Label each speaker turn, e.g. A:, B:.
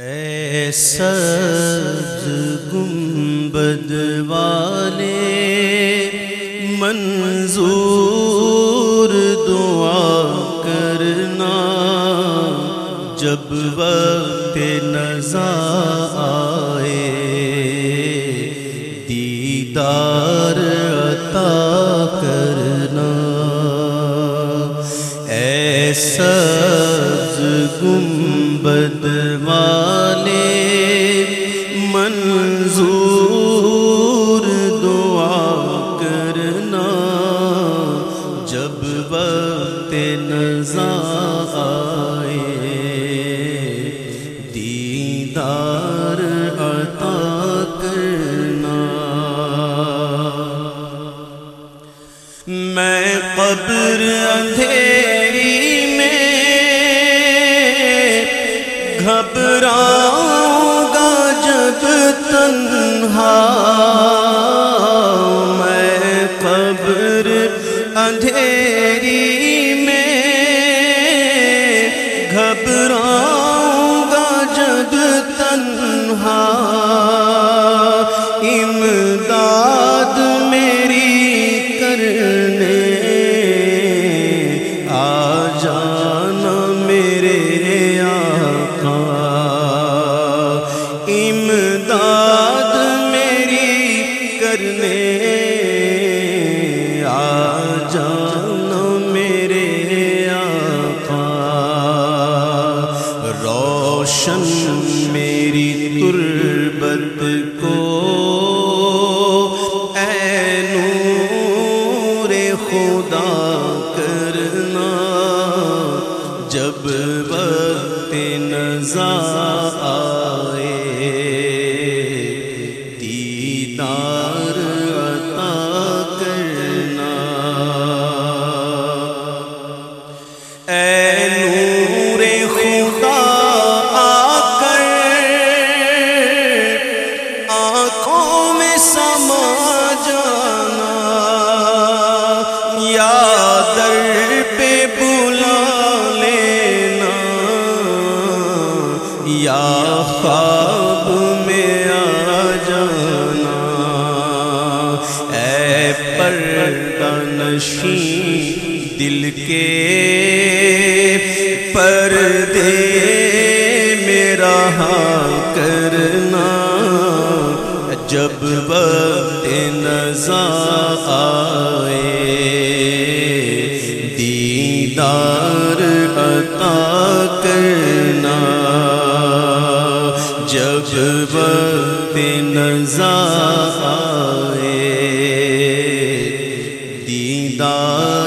A: اے سبز گنبد والے منظور دعا کرنا جب وقت نزا آئے دیدار عطا کرنا اے سبز گنبد والے منظور دعا کرنا۔ جب وقت نزا آئے، دیدار عطا کرنا۔ میں قبر اندھیری میں گھبراؤں اندھیری میں گھبراؤں کو اے نور خدا کرنا جب وقت نزا آئے دیدار عطا کرنا۔ اے یا در پہ بلا لینا۔ یا خواب میں آ جانا۔ اے پردہ نشین، دل کے جب وقت نزا آئے دیدار عطا کرنا۔ جب وقت نزا آئے دیدار